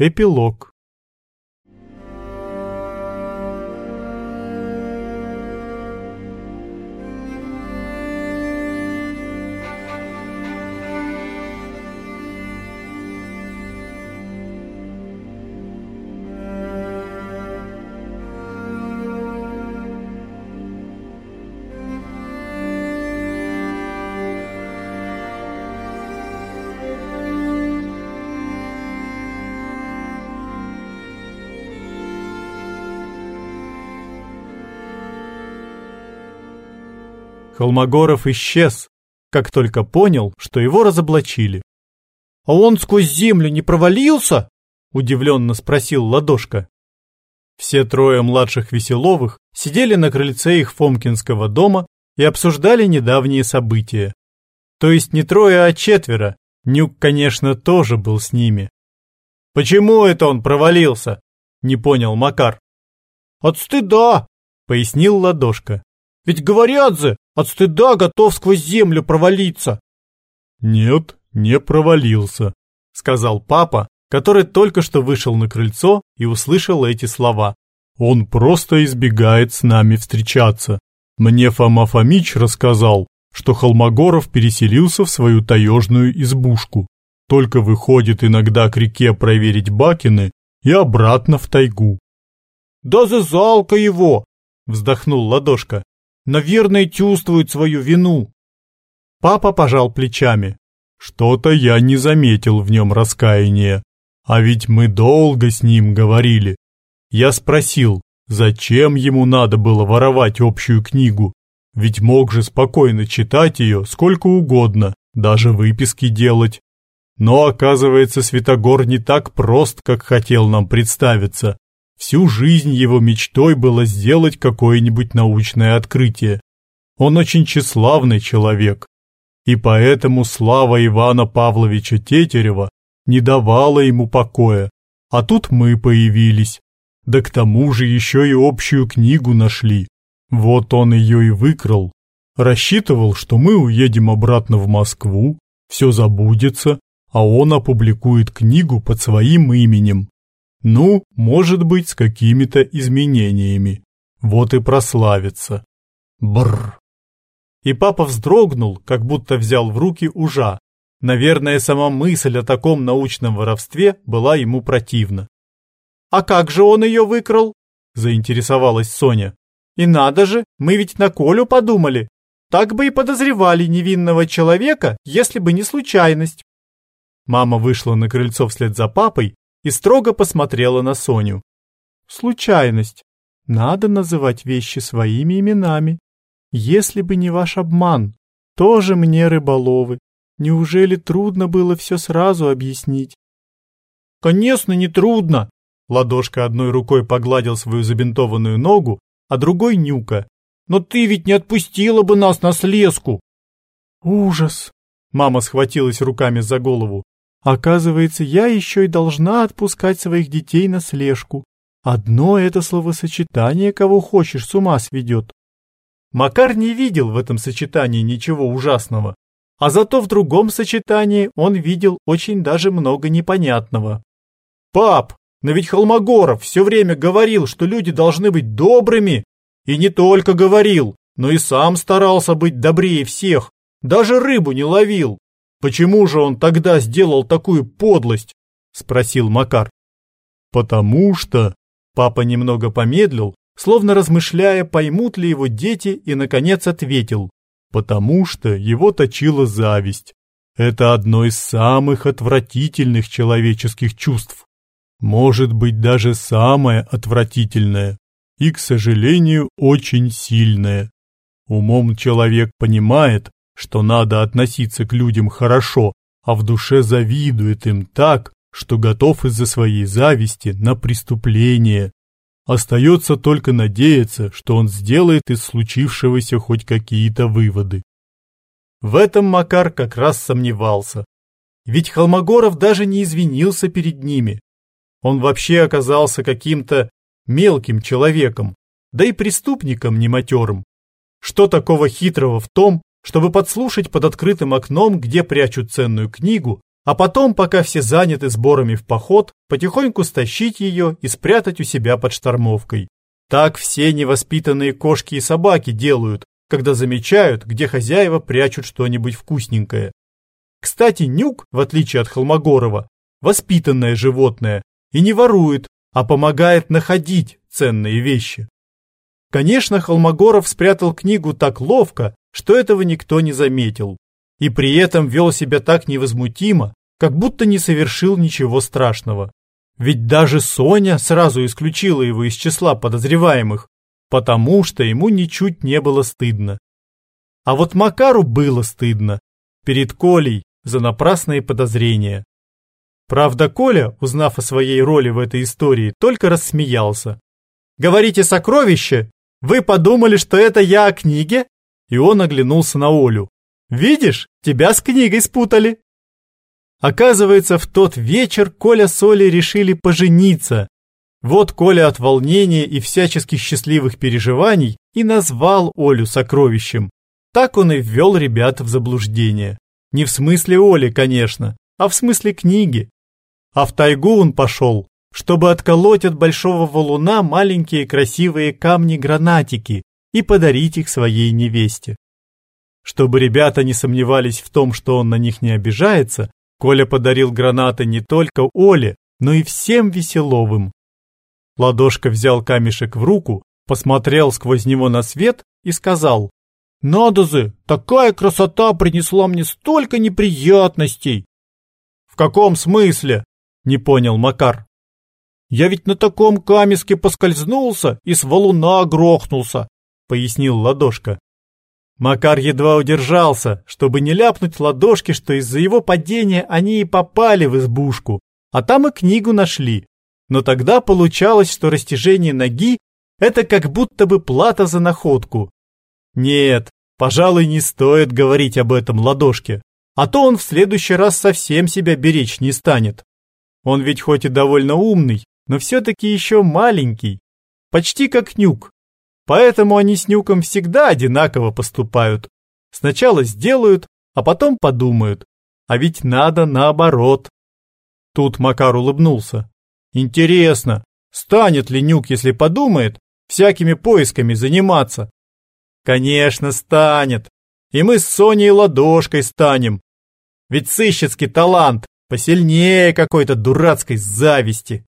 Эпилог Холмогоров исчез, как только понял, что его разоблачили. «А он сквозь землю не провалился?» — удивленно спросил Ладошка. Все трое младших Веселовых сидели на крыльце их Фомкинского дома и обсуждали недавние события. То есть не трое, а четверо. Нюк, конечно, тоже был с ними. «Почему это он провалился?» — не понял Макар. «От стыда!» — пояснил Ладошка. «Ведь говорят же, от стыда готов сквозь землю провалиться. Нет, не провалился, сказал папа, который только что вышел на крыльцо и услышал эти слова. Он просто избегает с нами встречаться. Мне Фома Фомич рассказал, что Холмогоров переселился в свою таежную избушку. Только выходит иногда к реке проверить бакины и обратно в тайгу. «Да зазалка его!» — вздохнул Ладошка наверное, чувствует свою вину. Папа пожал плечами. Что-то я не заметил в нем раскаяния. А ведь мы долго с ним говорили. Я спросил, зачем ему надо было воровать общую книгу? Ведь мог же спокойно читать ее сколько угодно, даже выписки делать. Но оказывается, Святогор не так прост, как хотел нам представиться. Всю жизнь его мечтой было сделать какое-нибудь научное открытие. Он очень тщеславный человек, и поэтому слава Ивана Павловича Тетерева не давала ему покоя. А тут мы появились. Да к тому же еще и общую книгу нашли. Вот он ее и выкрал. Рассчитывал, что мы уедем обратно в Москву, все забудется, а он опубликует книгу под своим именем. Ну, может быть, с какими-то изменениями. Вот и прославится. Бррр. И папа вздрогнул, как будто взял в руки ужа. Наверное, сама мысль о таком научном воровстве была ему противна. «А как же он ее выкрал?» – заинтересовалась Соня. «И надо же, мы ведь на Колю подумали. Так бы и подозревали невинного человека, если бы не случайность». Мама вышла на крыльцо вслед за папой и строго посмотрела на Соню. «Случайность. Надо называть вещи своими именами. Если бы не ваш обман, тоже мне рыболовы. Неужели трудно было все сразу объяснить?» «Конечно, не трудно!» Ладошка одной рукой погладил свою забинтованную ногу, а другой нюка. «Но ты ведь не отпустила бы нас на слезку!» «Ужас!» Мама схватилась руками за голову. Оказывается, я еще и должна отпускать своих детей на слежку. Одно это словосочетание кого хочешь с ума сведет. Макар не видел в этом сочетании ничего ужасного, а зато в другом сочетании он видел очень даже много непонятного. «Пап, но ведь Холмогоров все время говорил, что люди должны быть добрыми, и не только говорил, но и сам старался быть добрее всех, даже рыбу не ловил. Почему же он тогда сделал такую подлость? спросил Макар. Потому что папа немного помедлил, словно размышляя, поймут ли его дети, и наконец ответил: потому что его точила зависть. Это одно из самых отвратительных человеческих чувств. Может быть, даже самое отвратительное и, к сожалению, очень сильное. Умом человек понимает, что надо относиться к людям хорошо, а в душе завидует им так, что готов из-за своей зависти на преступление. Остается только надеяться, что он сделает из случившегося хоть какие-то выводы. В этом Макар как раз сомневался. Ведь Холмогоров даже не извинился перед ними. Он вообще оказался каким-то мелким человеком, да и преступником нематерым. Что такого хитрого в том, чтобы подслушать под открытым окном, где прячут ценную книгу, а потом, пока все заняты сборами в поход, потихоньку стащить ее и спрятать у себя под штормовкой. Так все невоспитанные кошки и собаки делают, когда замечают, где хозяева прячут что-нибудь вкусненькое. Кстати, Нюк, в отличие от Холмогорова, воспитанное животное и не ворует, а помогает находить ценные вещи. Конечно, Холмогоров спрятал книгу так ловко, что этого никто не заметил, и при этом вел себя так невозмутимо, как будто не совершил ничего страшного. Ведь даже Соня сразу исключила его из числа подозреваемых, потому что ему ничуть не было стыдно. А вот Макару было стыдно перед Колей за напрасные подозрения. Правда, Коля, узнав о своей роли в этой истории, только рассмеялся. «Говорите сокровище? Вы подумали, что это я о книге?» И он оглянулся на Олю. «Видишь, тебя с книгой спутали!» Оказывается, в тот вечер Коля с Олей решили пожениться. Вот Коля от волнения и всяческих счастливых переживаний и назвал Олю сокровищем. Так он и ввел ребят в заблуждение. Не в смысле Оли, конечно, а в смысле книги. А в тайгу он пошел, чтобы отколоть от большого валуна маленькие красивые камни-гранатики и подарить их своей невесте. Чтобы ребята не сомневались в том, что он на них не обижается, Коля подарил гранаты не только Оле, но и всем Веселовым. Ладошка взял камешек в руку, посмотрел сквозь него на свет и сказал, «Надо же, такая красота принесла мне столько неприятностей!» «В каком смысле?» — не понял Макар. «Я ведь на таком камешке поскользнулся и с валуна грохнулся», — пояснил Ладошка. Макар едва удержался, чтобы не ляпнуть ладошки, что из-за его падения они и попали в избушку, а там и книгу нашли. Но тогда получалось, что растяжение ноги – это как будто бы плата за находку. Нет, пожалуй, не стоит говорить об этом ладошке, а то он в следующий раз совсем себя беречь не станет. Он ведь хоть и довольно умный, но все-таки еще маленький, почти как нюк. Поэтому они с Нюком всегда одинаково поступают. Сначала сделают, а потом подумают. А ведь надо наоборот. Тут Макар улыбнулся. Интересно, станет ли Нюк, если подумает, всякими поисками заниматься? Конечно, станет. И мы с Соней ладошкой станем. Ведь сыщицкий талант посильнее какой-то дурацкой зависти.